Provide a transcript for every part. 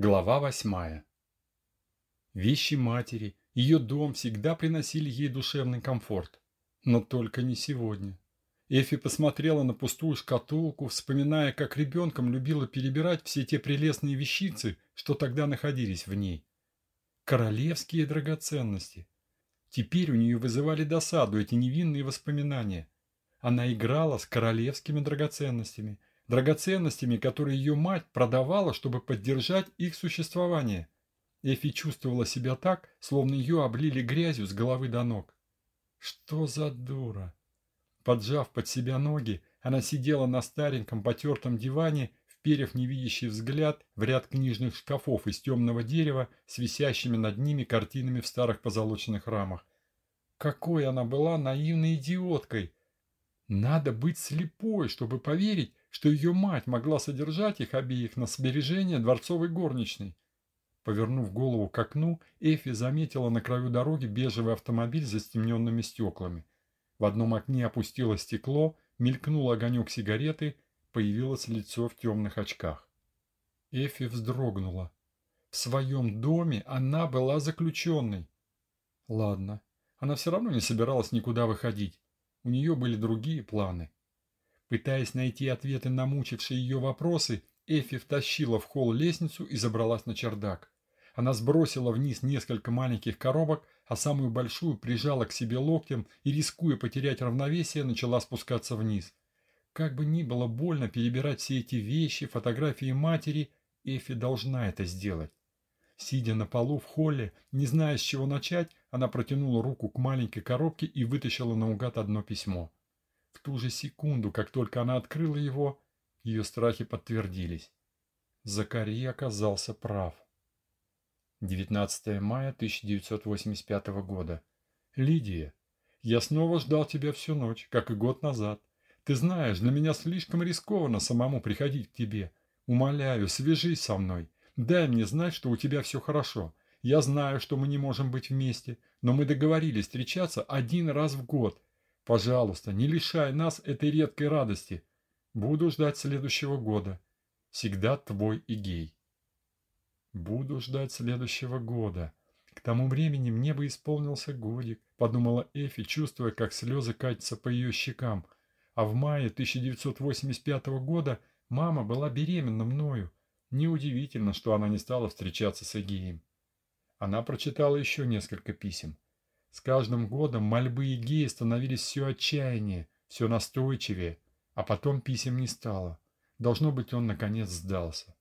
Глава восьмая. Вещи матери, ее дом всегда приносили ей душевный комфорт. Но только не сегодня. Эфи посмотрела на пустую шкатулку, вспоминая, как ребенком любила перебирать все те прелестные вещицы, что тогда находились в ней. Королевские драгоценности. Теперь у нее вызывали досаду эти невинные воспоминания. Она играла с королевскими драгоценностями – драгоценностями, которые ее мать продавала, чтобы поддержать их существование. Эфи чувствовала себя так, словно ее облили грязью с головы до ног. Что за дура? Поджав под себя ноги, она сидела на стареньком потертом диване, вперев невидящий взгляд в ряд книжных шкафов из темного дерева с висящими над ними картинами в старых позолоченных рамах. Какой она была наивной идиоткой! Надо быть слепой, чтобы поверить, что ее мать могла содержать их обеих на сбережение дворцовой горничной. Повернув голову к окну, Эфи заметила на краю дороги бежевый автомобиль с затемненными стеклами. В одном окне опустилось стекло, мелькнул огонек сигареты, появилось лицо в темных очках. Эфи вздрогнула. В своем доме она была заключенной. Ладно, она все равно не собиралась никуда выходить. У нее были другие планы. Пытаясь найти ответы на мучившие ее вопросы, Эфи втащила в холл лестницу и забралась на чердак. Она сбросила вниз несколько маленьких коробок, а самую большую прижала к себе локтем и, рискуя потерять равновесие, начала спускаться вниз. Как бы ни было больно перебирать все эти вещи, фотографии матери, Эфи должна это сделать. Сидя на полу в холле, не зная, с чего начать, она протянула руку к маленькой коробке и вытащила наугад одно письмо. В ту же секунду, как только она открыла его, ее страхи подтвердились. Закари оказался прав. 19 мая 1985 года. Лидия, я снова ждал тебя всю ночь, как и год назад. Ты знаешь, для меня слишком рискованно самому приходить к тебе. Умоляю, свяжись со мной. Дай мне знать, что у тебя все хорошо. Я знаю, что мы не можем быть вместе, но мы договорились встречаться один раз в год, Пожалуйста, не лишай нас этой редкой радости. Буду ждать следующего года. Всегда твой Игей. Буду ждать следующего года. К тому времени мне бы исполнился годик, подумала Эфи, чувствуя, как слезы катятся по ее щекам. А в мае 1985 года мама была беременна мною. Неудивительно, что она не стала встречаться с Эгеем. Она прочитала еще несколько писем. С каждым годом мольбы Егеи становились все отчаяннее, все настойчивее, а потом писем не стало. Должно быть, он наконец сдался.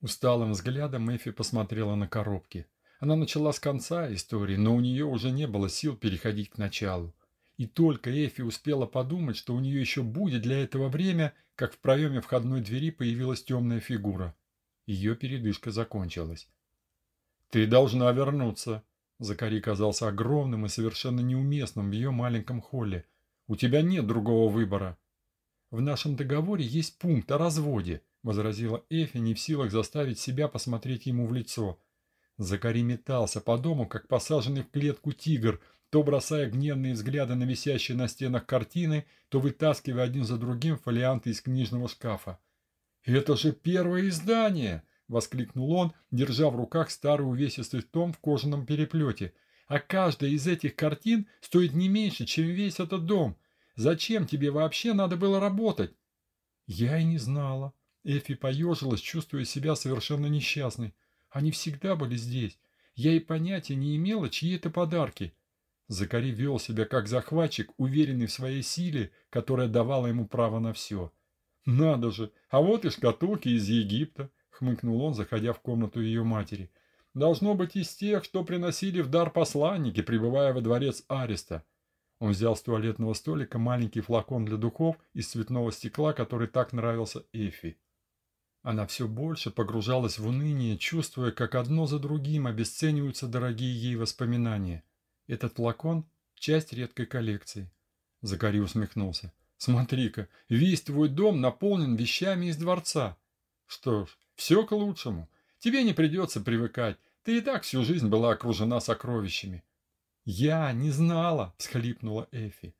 Усталым взглядом Эфи посмотрела на коробки. Она начала с конца истории, но у нее уже не было сил переходить к началу. И только Эфи успела подумать, что у нее еще будет для этого время, как в проеме входной двери появилась темная фигура. Ее передышка закончилась. «Ты должна вернуться», Закари казался огромным и совершенно неуместным в ее маленьком холле. «У тебя нет другого выбора». «В нашем договоре есть пункт о разводе», – возразила Эфи, не в силах заставить себя посмотреть ему в лицо. Закари метался по дому, как посаженный в клетку тигр, то бросая гневные взгляды на висящие на стенах картины, то вытаскивая один за другим фолианты из книжного шкафа. «Это же первое издание!» воскликнул он, держа в руках старый увесистый том в кожаном переплете. «А каждая из этих картин стоит не меньше, чем весь этот дом. Зачем тебе вообще надо было работать?» «Я и не знала». Эфи поежилась, чувствуя себя совершенно несчастной. «Они всегда были здесь. Я и понятия не имела, чьи это подарки». Закари вел себя как захватчик, уверенный в своей силе, которая давала ему право на все. «Надо же! А вот и шкатулки из Египта!» хмыкнул он, заходя в комнату ее матери. «Должно быть из тех, что приносили в дар посланники, прибывая во дворец Ареста». Он взял с туалетного столика маленький флакон для духов из цветного стекла, который так нравился Эфи. Она все больше погружалась в уныние, чувствуя, как одно за другим обесцениваются дорогие ей воспоминания. Этот флакон – часть редкой коллекции. Закари усмехнулся. «Смотри-ка, весь твой дом наполнен вещами из дворца. Что ж, все к лучшему. Тебе не придется привыкать. Ты и так всю жизнь была окружена сокровищами. Я не знала, всхлипнула Эфи.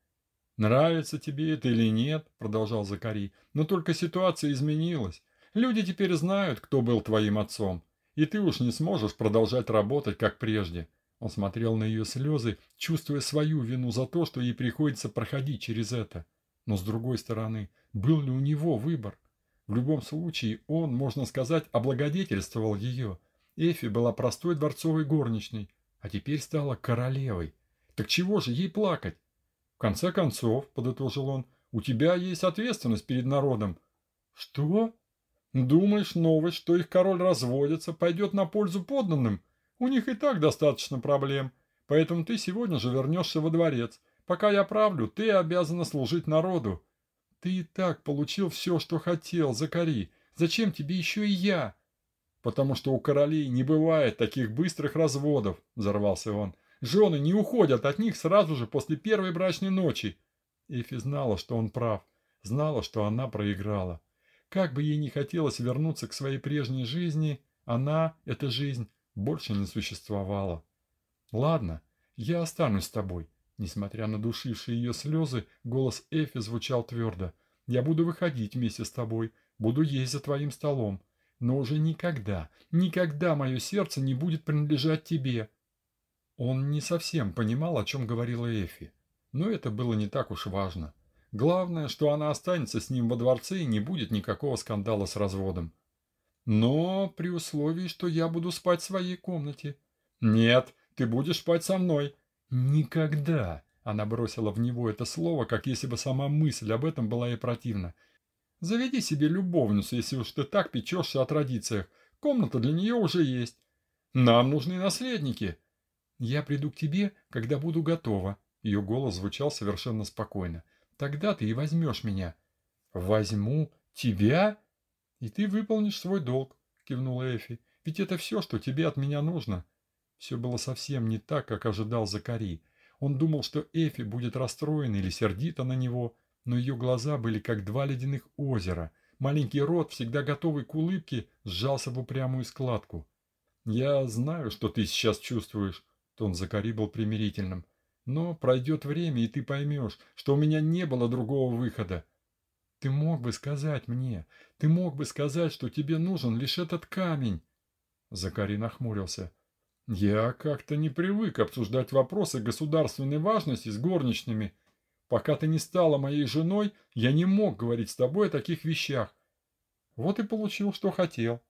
Нравится тебе это или нет, продолжал Закари, но только ситуация изменилась. Люди теперь знают, кто был твоим отцом. и ты уж не сможешь продолжать работать, как прежде. Он смотрел на ее слезы, чувствуя свою вину за то, что ей приходится проходить через это. Но с другой стороны, был ли у него выбор? В любом случае, он, можно сказать, облагодетельствовал ее. Эфи была простой дворцовой горничной, а теперь стала королевой. Так чего же ей плакать? В конце концов, подытожил он, у тебя есть ответственность перед народом. Что? Думаешь, новость, что их король разводится, пойдет на пользу подданным? У них и так достаточно проблем. Поэтому ты сегодня же вернешься во дворец. Пока я правлю, ты обязана служить народу. Ты и так получил все, что хотел, Закари. Зачем тебе еще и я? Потому что у королей не бывает таких быстрых разводов, взорвался он. Жены не уходят от них сразу же после первой брачной ночи. Эфи знала, что он прав. Знала, что она проиграла. Как бы ей не хотелось вернуться к своей прежней жизни, она, эта жизнь, больше не существовала. «Ладно, я останусь с тобой». Несмотря на душившие ее слезы, голос Эфи звучал твердо. «Я буду выходить вместе с тобой, буду есть за твоим столом. Но уже никогда, никогда мое сердце не будет принадлежать тебе». Он не совсем понимал, о чем говорила Эфи. Но это было не так уж важно. Главное, что она останется с ним во дворце и не будет никакого скандала с разводом. Но при условии, что я буду спать в своей комнате. Нет, ты будешь спать со мной. Никогда. Она бросила в него это слово, как если бы сама мысль об этом была ей противна. Заведи себе любовницу, если уж ты так печешься о традициях. Комната для нее уже есть. Нам нужны наследники. Я приду к тебе, когда буду готова. Ее голос звучал совершенно спокойно. Тогда ты и возьмешь меня. Возьму тебя? И ты выполнишь свой долг, кивнула Эфи. Ведь это все, что тебе от меня нужно. Все было совсем не так, как ожидал Закари. Он думал, что Эфи будет расстроена или сердита на него, но ее глаза были как два ледяных озера. Маленький рот, всегда готовый к улыбке, сжался в упрямую складку. «Я знаю, что ты сейчас чувствуешь», — тон Закари был примирительным. Но пройдет время, и ты поймешь, что у меня не было другого выхода. Ты мог бы сказать мне, ты мог бы сказать, что тебе нужен лишь этот камень. Закари нахмурился. Я как-то не привык обсуждать вопросы государственной важности с горничными. Пока ты не стала моей женой, я не мог говорить с тобой о таких вещах. Вот и получил, что хотел.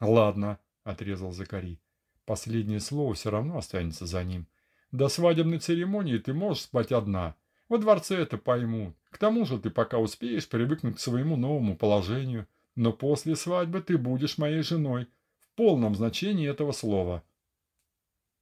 Ладно, отрезал Закари. Последнее слово все равно останется за ним. До свадебной церемонии ты можешь спать одна. Во дворце это поймут. К тому же ты пока успеешь привыкнуть к своему новому положению. Но после свадьбы ты будешь моей женой. В полном значении этого слова.